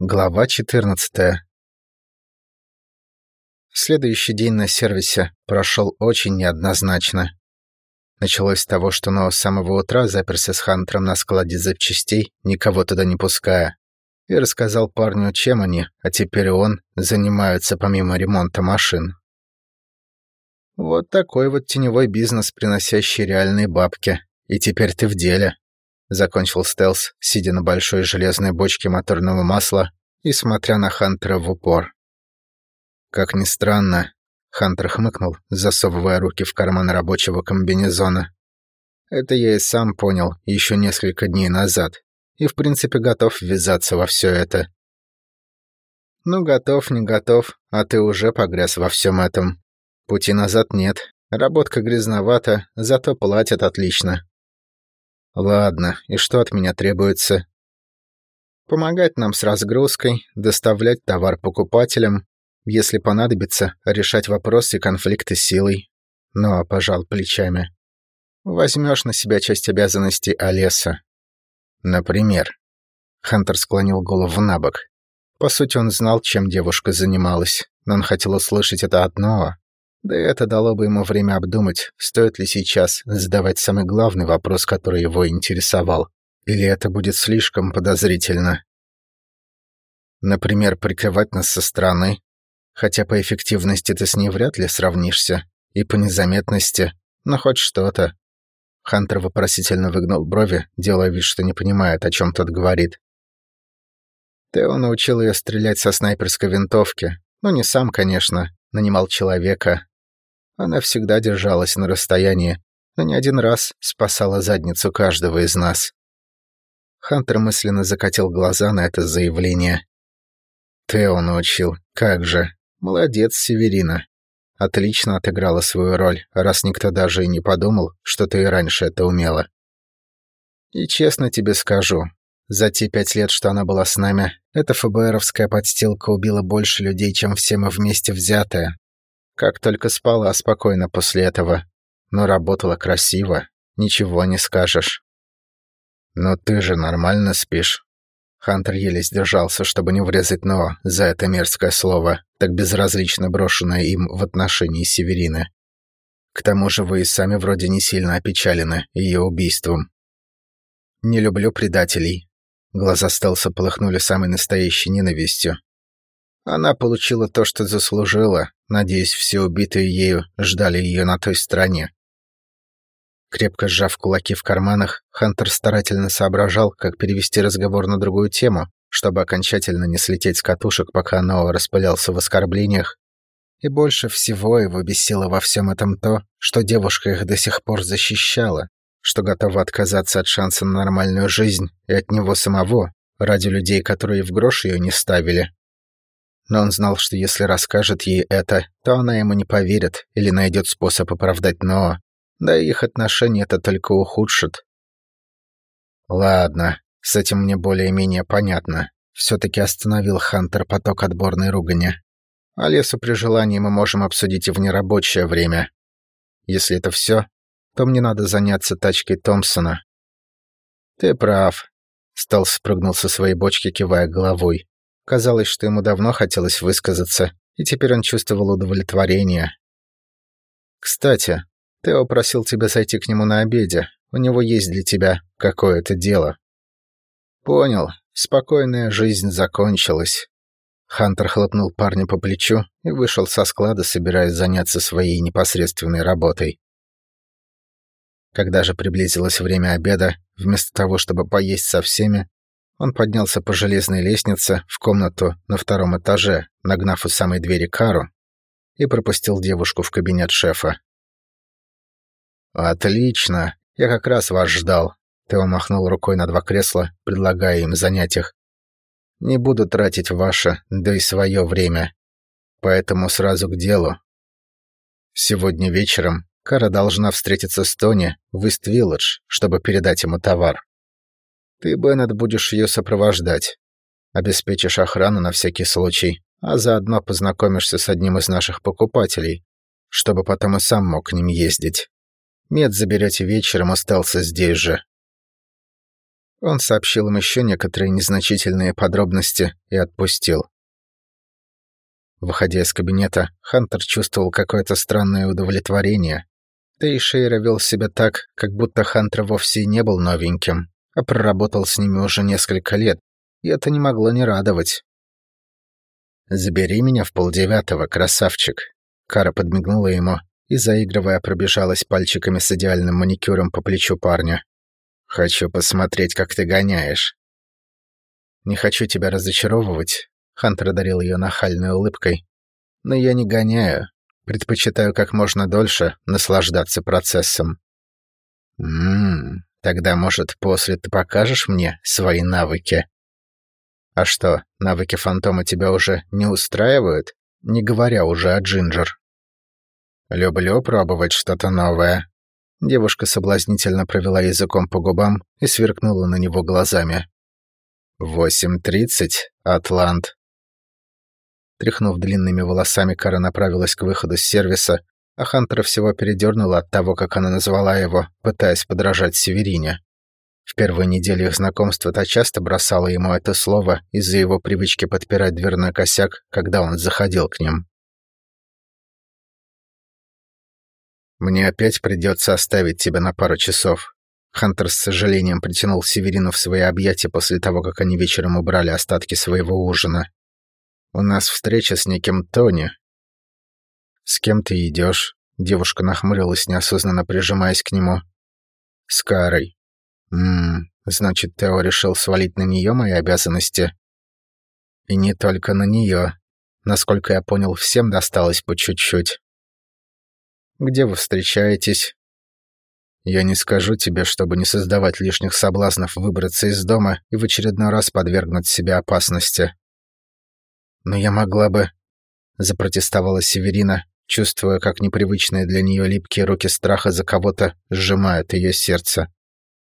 Глава 14. Следующий день на сервисе прошел очень неоднозначно. Началось с того, что Ноа с самого утра заперся с Хантером на складе запчастей, никого туда не пуская, и рассказал парню, чем они, а теперь он, занимаются помимо ремонта машин. Вот такой вот теневой бизнес, приносящий реальные бабки. И теперь ты в деле. Закончил Стелс, сидя на большой железной бочке моторного масла и смотря на Хантера в упор. Как ни странно, Хантер хмыкнул, засовывая руки в карман рабочего комбинезона. Это я и сам понял еще несколько дней назад, и в принципе готов ввязаться во все это. Ну, готов, не готов, а ты уже погряз во всем этом. Пути назад нет, работка грязновата, зато платят отлично. Ладно, и что от меня требуется? Помогать нам с разгрузкой, доставлять товар покупателям, если понадобится, решать вопросы и конфликты силой. Ну, а пожал плечами. Возьмешь на себя часть обязанностей Олеса. Например. Хантер склонил голову на бок. По сути, он знал, чем девушка занималась, но он хотел услышать это одно, да это дало бы ему время обдумать, стоит ли сейчас задавать самый главный вопрос, который его интересовал. Или это будет слишком подозрительно. Например, прикрывать нас со стороны. Хотя по эффективности ты с ней вряд ли сравнишься. И по незаметности. Но хоть что-то. Хантер вопросительно выгнал брови, делая вид, что не понимает, о чем тот говорит. Тео научил ее стрелять со снайперской винтовки. Ну, не сам, конечно. Нанимал человека, она всегда держалась на расстоянии, но не один раз спасала задницу каждого из нас. Хантер мысленно закатил глаза на это заявление. Тео научил, как же. Молодец, Северина. Отлично отыграла свою роль, раз никто даже и не подумал, что ты и раньше это умела. И честно тебе скажу, за те пять лет, что она была с нами, эта ФБРовская подстилка убила больше людей, чем все мы вместе взятые. Как только спала спокойно после этого. Но работала красиво, ничего не скажешь. «Но ты же нормально спишь». Хантер еле сдержался, чтобы не врезать «но» за это мерзкое слово, так безразлично брошенное им в отношении Северины. К тому же вы и сами вроде не сильно опечалены ее убийством. Не люблю предателей. Глаза Стелса полыхнули самой настоящей ненавистью. Она получила то, что заслужила. Надеюсь, все убитые ею ждали ее на той стороне. Крепко сжав кулаки в карманах, Хантер старательно соображал, как перевести разговор на другую тему, чтобы окончательно не слететь с катушек, пока Ноа распылялся в оскорблениях. И больше всего его бесило во всем этом то, что девушка их до сих пор защищала, что готова отказаться от шанса на нормальную жизнь и от него самого, ради людей, которые в грош ее не ставили, но он знал, что если расскажет ей это, то она ему не поверит или найдет способ оправдать Ноа. Да и их отношения это только ухудшит. Ладно, с этим мне более-менее понятно. Все-таки остановил Хантер поток отборной ругани. А лесу при желании мы можем обсудить и в нерабочее время. Если это все, то мне надо заняться тачкой Томпсона. Ты прав. Стал спрыгнул со своей бочки, кивая головой. Казалось, что ему давно хотелось высказаться, и теперь он чувствовал удовлетворение. «Кстати, Тео просил тебя зайти к нему на обеде. У него есть для тебя какое-то дело». «Понял. Спокойная жизнь закончилась». Хантер хлопнул парня по плечу и вышел со склада, собираясь заняться своей непосредственной работой. Когда же приблизилось время обеда, вместо того, чтобы поесть со всеми, он поднялся по железной лестнице в комнату на втором этаже, нагнав у самой двери Кару, и пропустил девушку в кабинет шефа. «Отлично! Я как раз вас ждал!» Тео махнул рукой на два кресла, предлагая им занять их. «Не буду тратить ваше, да и свое время. Поэтому сразу к делу. Сегодня вечером Кара должна встретиться с Тони в Ист-Вилледж, чтобы передать ему товар. Ты, Беннет, будешь ее сопровождать. Обеспечишь охрану на всякий случай, а заодно познакомишься с одним из наших покупателей, чтобы потом и сам мог к ним ездить. Мед заберете вечером, остался здесь же. Он сообщил им еще некоторые незначительные подробности и отпустил. Выходя из кабинета, Хантер чувствовал какое-то странное удовлетворение. Тейшейра вел себя так, как будто Хантер вовсе и не был новеньким, а проработал с ними уже несколько лет, и это не могло не радовать. «Забери меня в полдевятого, красавчик!» Кара подмигнула ему и, заигрывая, пробежалась пальчиками с идеальным маникюром по плечу парня. «Хочу посмотреть, как ты гоняешь». «Не хочу тебя разочаровывать», — Хантер одарил ее нахальной улыбкой. «Но я не гоняю. Предпочитаю как можно дольше наслаждаться процессом». «Ммм, тогда, может, после ты покажешь мне свои навыки?» А что, навыки фантома тебя уже не устраивают? Не говоря уже о Джинджер. Люблю пробовать что-то новое. Девушка соблазнительно провела языком по губам и сверкнула на него глазами. «Восемь тридцать, Атлант». Тряхнув длинными волосами, Кара направилась к выходу с сервиса, а Хантера всего передернула от того, как она назвала его, пытаясь подражать Северине. В первой неделе их знакомства та часто бросала ему это слово из-за его привычки подпирать дверной косяк, когда он заходил к ним. «Мне опять придется оставить тебя на пару часов». Хантер с сожалением притянул Северину в свои объятия после того, как они вечером убрали остатки своего ужина. «У нас встреча с неким Тони». «С кем ты идешь? Девушка нахмурилась, неосознанно прижимаясь к нему. «С Карой. Ммм, значит, Тео решил свалить на нее мои обязанности. И не только на нее. Насколько я понял, всем досталось по чуть-чуть. Где вы встречаетесь? Я не скажу тебе, чтобы не создавать лишних соблазнов выбраться из дома и в очередной раз подвергнуть себя опасности. Но я могла бы... Запротестовала Северина, чувствуя, как непривычные для нее липкие руки страха за кого-то сжимают ее сердце.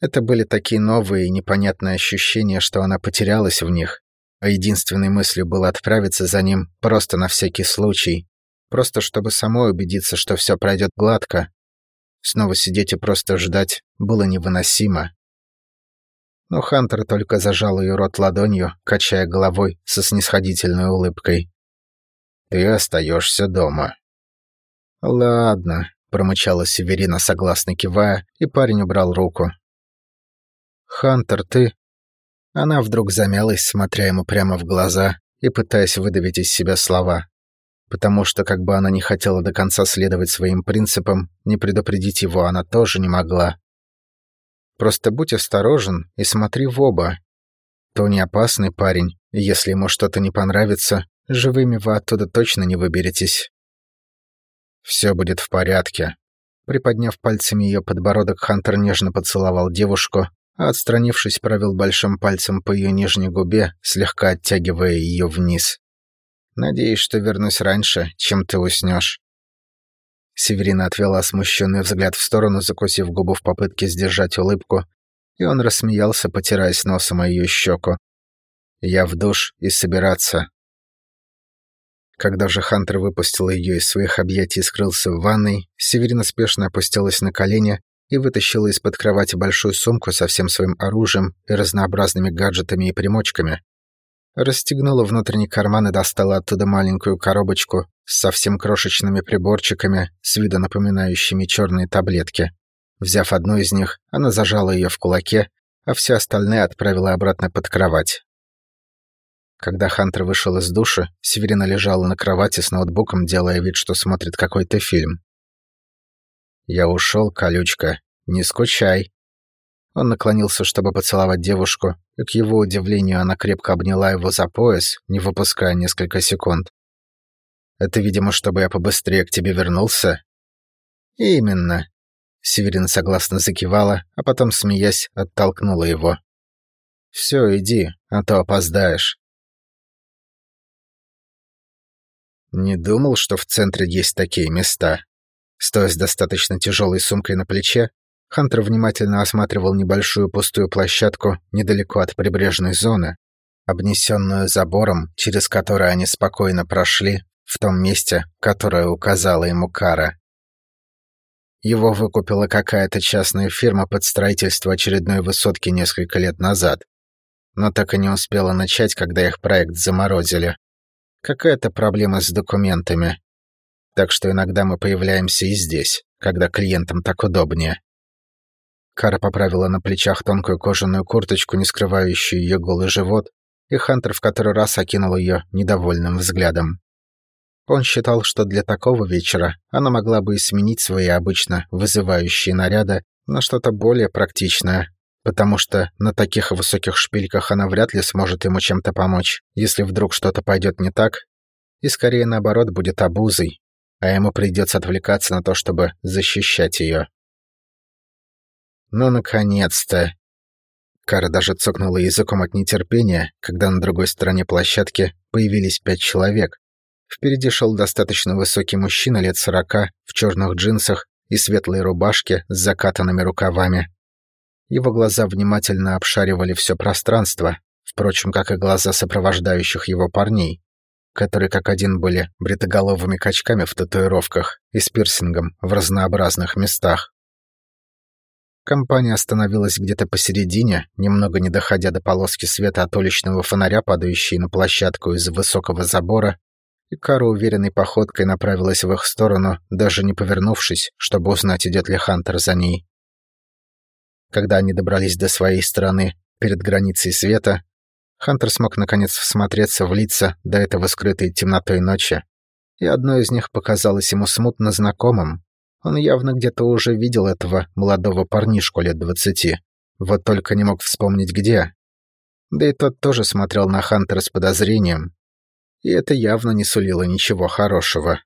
Это были такие новые и непонятные ощущения, что она потерялась в них, а единственной мыслью было отправиться за ним просто на всякий случай, просто чтобы самой убедиться, что все пройдет гладко. Снова сидеть и просто ждать было невыносимо. Но Хантер только зажал ее рот ладонью, качая головой со снисходительной улыбкой. «Ты остаешься дома». «Ладно», — промычала Северина, согласно кивая, и парень убрал руку, «Хантер, ты...» Она вдруг замялась, смотря ему прямо в глаза и пытаясь выдавить из себя слова. Потому что, как бы она не хотела до конца следовать своим принципам, не предупредить его она тоже не могла. «Просто будь осторожен и смотри в оба. Тони опасный парень, и если ему что-то не понравится, живыми вы оттуда точно не выберетесь». «Все будет в порядке». Приподняв пальцами ее подбородок, Хантер нежно поцеловал девушку, а отстранившись, провел большим пальцем по ее нижней губе, слегка оттягивая ее вниз. «Надеюсь, что вернусь раньше, чем ты уснешь». Северина отвела смущенный взгляд в сторону, закусив губу в попытке сдержать улыбку, и он рассмеялся, потираясь носом о ее щеку. «Я в душ и собираться». Когда же Хантер выпустил ее из своих объятий и скрылся в ванной, Северина спешно опустилась на колени и вытащила из-под кровати большую сумку со всем своим оружием и разнообразными гаджетами и примочками. Расстегнула внутренний карман и достала оттуда маленькую коробочку с совсем крошечными приборчиками, с вида напоминающими черные таблетки. Взяв одну из них, она зажала ее в кулаке, а все остальные отправила обратно под кровать. Когда Хантер вышел из душа, Северина лежала на кровати с ноутбуком, делая вид, что смотрит какой-то фильм. «Я ушел, колючка. Не скучай». Он наклонился, чтобы поцеловать девушку, и к его удивлению она крепко обняла его за пояс, не выпуская несколько секунд. «Это, видимо, чтобы я побыстрее к тебе вернулся?» «Именно». Северин согласно закивала, а потом, смеясь, оттолкнула его. «Все, иди, а то опоздаешь». Не думал, что в центре есть такие места. Стоя с достаточно тяжелой сумкой на плече, Хантер внимательно осматривал небольшую пустую площадку недалеко от прибрежной зоны, обнесенную забором, через который они спокойно прошли в том месте, которое указала ему Кара. Его выкупила какая-то частная фирма под строительство очередной высотки несколько лет назад. Но так и не успела начать, когда их проект заморозили. Какая-то проблема с документами. Так что иногда мы появляемся и здесь, когда клиентам так удобнее. Кара поправила на плечах тонкую кожаную курточку, не скрывающую ее голый живот, и Хантер в который раз окинул ее недовольным взглядом. Он считал, что для такого вечера она могла бы и сменить свои обычно вызывающие наряды на что-то более практичное, потому что на таких высоких шпильках она вряд ли сможет ему чем-то помочь, если вдруг что-то пойдет не так, и скорее наоборот будет обузой, а ему придется отвлекаться на то, чтобы защищать ее. Ну, наконец-то! Кара даже цокнула языком от нетерпения, когда на другой стороне площадки появились пять человек. Впереди шел достаточно высокий мужчина лет сорока в черных джинсах и светлой рубашке с закатанными рукавами. Его глаза внимательно обшаривали все пространство, впрочем, как и глаза сопровождающих его парней, которые как один были бритоголовыми качками в татуировках и с пирсингом в разнообразных местах. Компания остановилась где-то посередине, немного не доходя до полоски света от уличного фонаря, падающей на площадку из высокого забора, и Кара уверенной походкой направилась в их сторону, даже не повернувшись, чтобы узнать, идет ли Хантер за ней. Когда они добрались до своей стороны, перед границей света, Хантер смог наконец всмотреться в лица, до этого скрытые темнотой ночи, и одно из них показалось ему смутно знакомым, он явно где-то уже видел этого молодого парнишку лет двадцати. Вот только не мог вспомнить где. Да и тот тоже смотрел на Хантера с подозрением. И это явно не сулило ничего хорошего.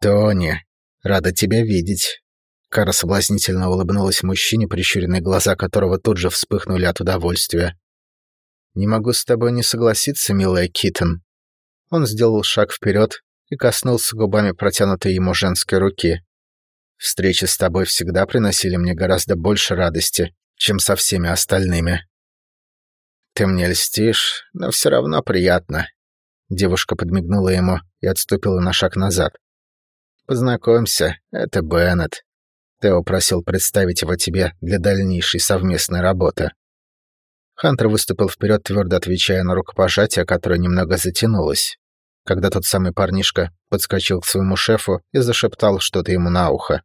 «Тони, рада тебя видеть». Кара соблазнительно улыбнулась мужчине, прищуренные глаза которого тут же вспыхнули от удовольствия. «Не могу с тобой не согласиться, милая Китон». Он сделал шаг вперед, и коснулся губами протянутой ему женской руки. Встречи с тобой всегда приносили мне гораздо больше радости, чем со всеми остальными. Ты мне льстишь, но все равно приятно. Девушка подмигнула ему и отступила на шаг назад. Познакомься, это Беннет. Тео просил представить его тебе для дальнейшей совместной работы. Хантер выступил вперед, твердо отвечая на рукопожатие, которое немного затянулось когда тот самый парнишка подскочил к своему шефу и зашептал что-то ему на ухо.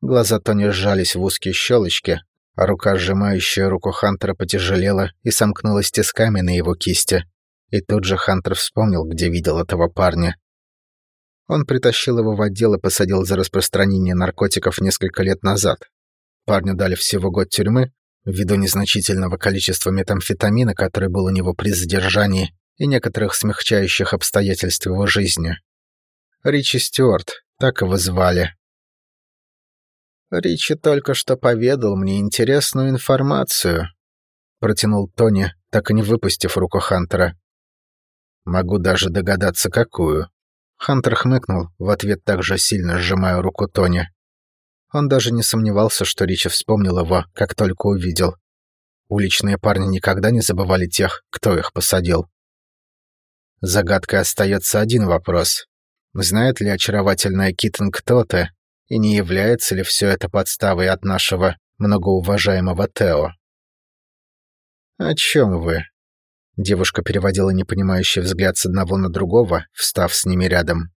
Глаза Тони сжались в узкие щелочки, а рука, сжимающая руку Хантера, потяжелела и сомкнулась тисками на его кисти. И тут же Хантер вспомнил, где видел этого парня. Он притащил его в отдел и посадил за распространение наркотиков несколько лет назад. Парню дали всего год тюрьмы, ввиду незначительного количества метамфетамина, который был у него при задержании, и некоторых смягчающих обстоятельств его жизни. Ричи Стюарт, так его звали. «Ричи только что поведал мне интересную информацию», — протянул Тони, так и не выпустив руку Хантера. «Могу даже догадаться, какую». Хантер хмыкнул, в ответ также сильно сжимая руку Тони. Он даже не сомневался, что Ричи вспомнил его, как только увидел. Уличные парни никогда не забывали тех, кто их посадил. Загадкой остается один вопрос. Знает ли очаровательная Китон кто-то, и не является ли все это подставой от нашего многоуважаемого Тео? «О чем вы?» Девушка переводила непонимающий взгляд с одного на другого, встав с ними рядом.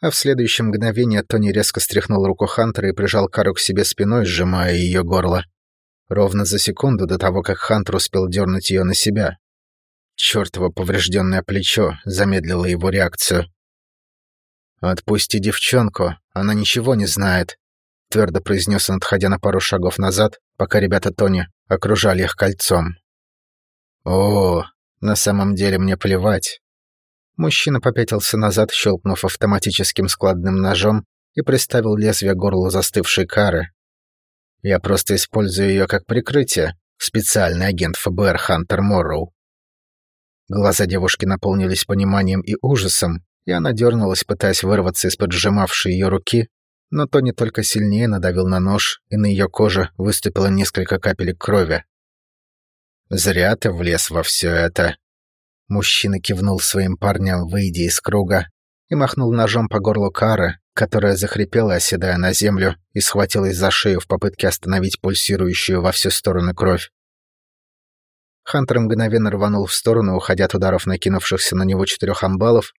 А в следующее мгновение Тони резко стряхнул руку Хантера и прижал Кару к себе спиной, сжимая ее горло. Ровно за секунду до того, как Хантер успел дернуть ее на себя. Чёртово поврежденное плечо замедлило его реакцию. «Отпусти девчонку, она ничего не знает», — твердо произнес он, отходя на пару шагов назад, пока ребята Тони окружали их кольцом. «О, на самом деле мне плевать». Мужчина попятился назад, щелкнув автоматическим складным ножом и приставил лезвие горлу застывшей кары. «Я просто использую ее как прикрытие, специальный агент ФБР Хантер Морроу. Глаза девушки наполнились пониманием и ужасом, и она дернулась, пытаясь вырваться из-под сжимавшей ее руки, но Тони только сильнее надавил на нож, и на ее коже выступило несколько капелек крови. «Зря ты влез во все это». Мужчина кивнул своим парням, выйдя из круга, и махнул ножом по горлу Кары, которая захрипела, оседая на землю, и схватилась за шею в попытке остановить пульсирующую во все стороны кровь. Хантер мгновенно рванул в сторону, уходя от ударов накинувшихся на него четырех амбалов,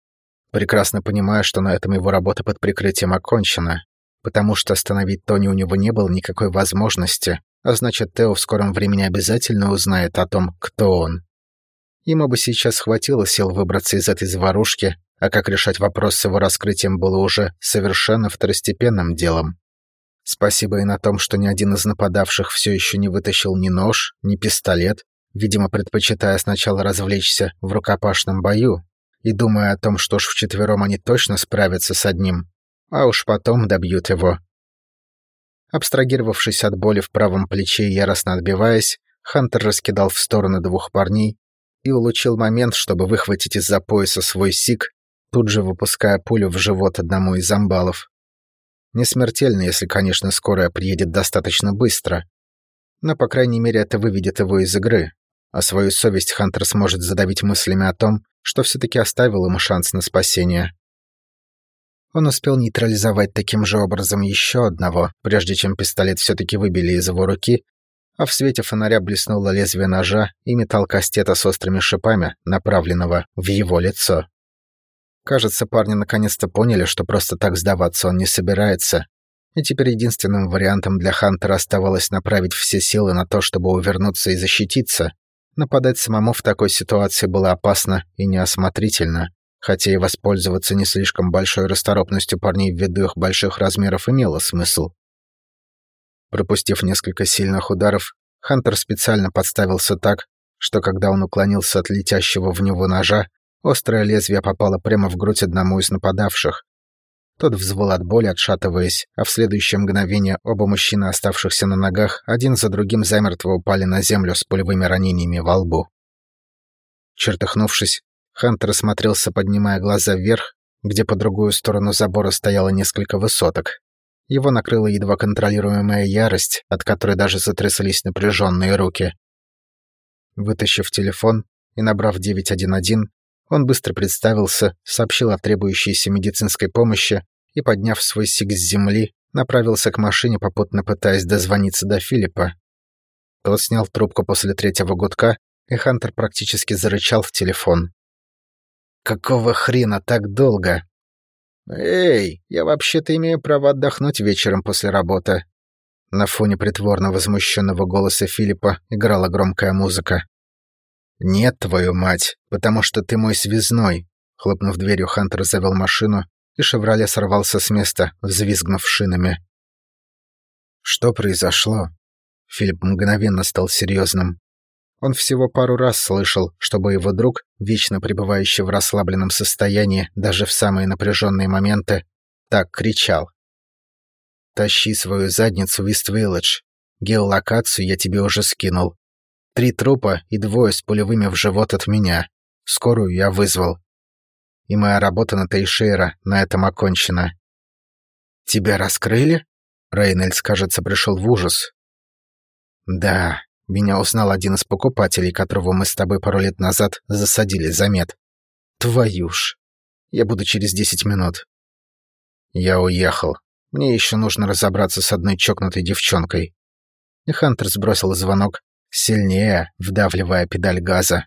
прекрасно понимая, что на этом его работа под прикрытием окончена, потому что остановить Тони у него не было никакой возможности, а значит, Тео в скором времени обязательно узнает о том, кто он. Ему бы сейчас хватило сил выбраться из этой заварушки, а как решать вопрос с его раскрытием было уже совершенно второстепенным делом. Спасибо и на том, что ни один из нападавших все еще не вытащил ни нож, ни пистолет, видимо, предпочитая сначала развлечься в рукопашном бою и думая о том, что ж вчетвером они точно справятся с одним, а уж потом добьют его. Абстрагировавшись от боли в правом плече и яростно отбиваясь, Хантер раскидал в стороны двух парней и улучил момент, чтобы выхватить из-за пояса свой сик, тут же выпуская пулю в живот одному из амбалов. Не смертельно, если, конечно, скорая приедет достаточно быстро. Но, по крайней мере, это выведет его из игры, а свою совесть Хантер сможет задавить мыслями о том, что все-таки оставил ему шанс на спасение. Он успел нейтрализовать таким же образом еще одного, прежде чем пистолет все-таки выбили из его руки, а в свете фонаря блеснуло лезвие ножа и металл кастета с острыми шипами, направленного в его лицо. Кажется, парни наконец-то поняли, что просто так сдаваться он не собирается, и теперь единственным вариантом для Хантера оставалось направить все силы на то, чтобы увернуться и защититься. Нападать самому в такой ситуации было опасно и неосмотрительно хотя и воспользоваться не слишком большой расторопностью парней ввиду их больших размеров имело смысл. Пропустив несколько сильных ударов, Хантер специально подставился так, что когда он уклонился от летящего в него ножа, острое лезвие попало прямо в грудь одному из нападавших. Тот взвыл от боли, отшатываясь, а в следующее мгновение оба мужчины, оставшихся на ногах, один за другим замертво упали на землю с пулевыми ранениями во лбу. Чертыхнувшись, Хантер осмотрелся, поднимая глаза вверх, где по другую сторону забора стояло несколько высоток. Его накрыла едва контролируемая ярость, от которой даже затрясались напряженные руки. Вытащив телефон и набрав 911, он быстро представился, сообщил о требующейся медицинской помощи и, подняв свой сиг с земли, направился к машине, попутно пытаясь дозвониться до Филиппа. Тот снял трубку после третьего гудка, и Хантер практически зарычал в телефон. Какого хрена так долго? Эй, я вообще-то имею право отдохнуть вечером после работы. На фоне притворно возмущенного голоса Филиппа играла громкая музыка. «Нет, твою мать, потому что ты мой связной!» Хлопнув дверью, Хантер завел машину, и «Шевроле» сорвался с места, взвизгнув шинами. «Что произошло?» Филипп мгновенно стал серьезным. Он всего пару раз слышал, чтобы его друг, вечно пребывающий в расслабленном состоянии даже в самые напряженные моменты, так кричал. «Тащи свою задницу в Ист-Вилледж. Геолокацию я тебе уже скинул. Три трупа и двое с пулевыми в живот от меня. Скорую я вызвал. И моя работа на Тейшейра на этом окончена». «Тебя раскрыли?» Рейнольдс, кажется, пришел в ужас. «Да, меня узнал один из покупателей, которого мы с тобой пару лет назад засадили за мед. Твою ж. Я буду через десять минут. Я уехал. Мне еще нужно разобраться с одной чокнутой девчонкой. И Хантер сбросил звонок, сильнее вдавливая педаль газа.